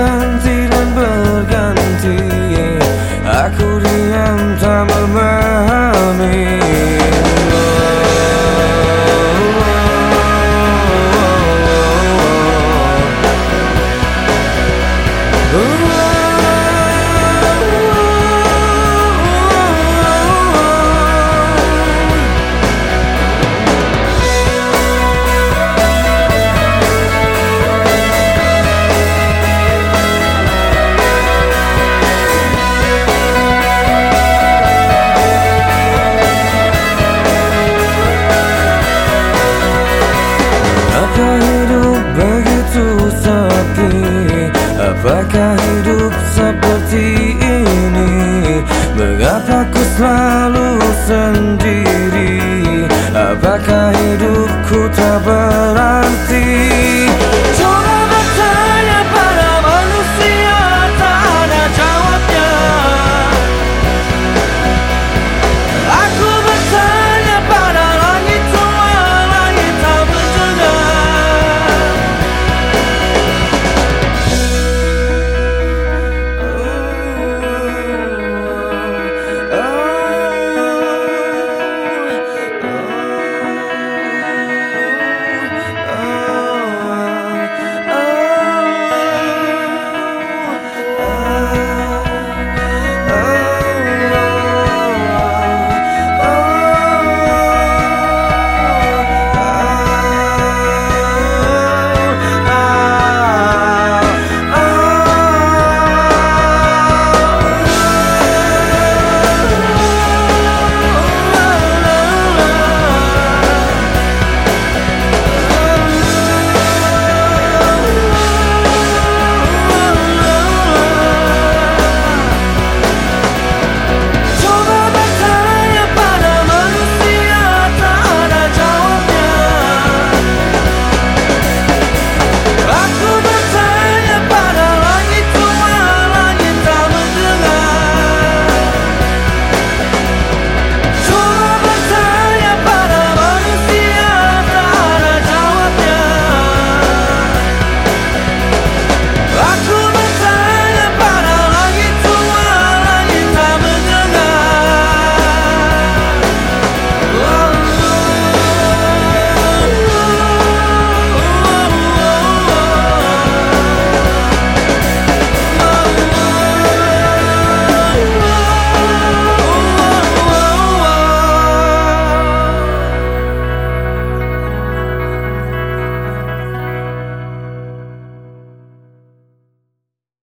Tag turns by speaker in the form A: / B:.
A: canción malo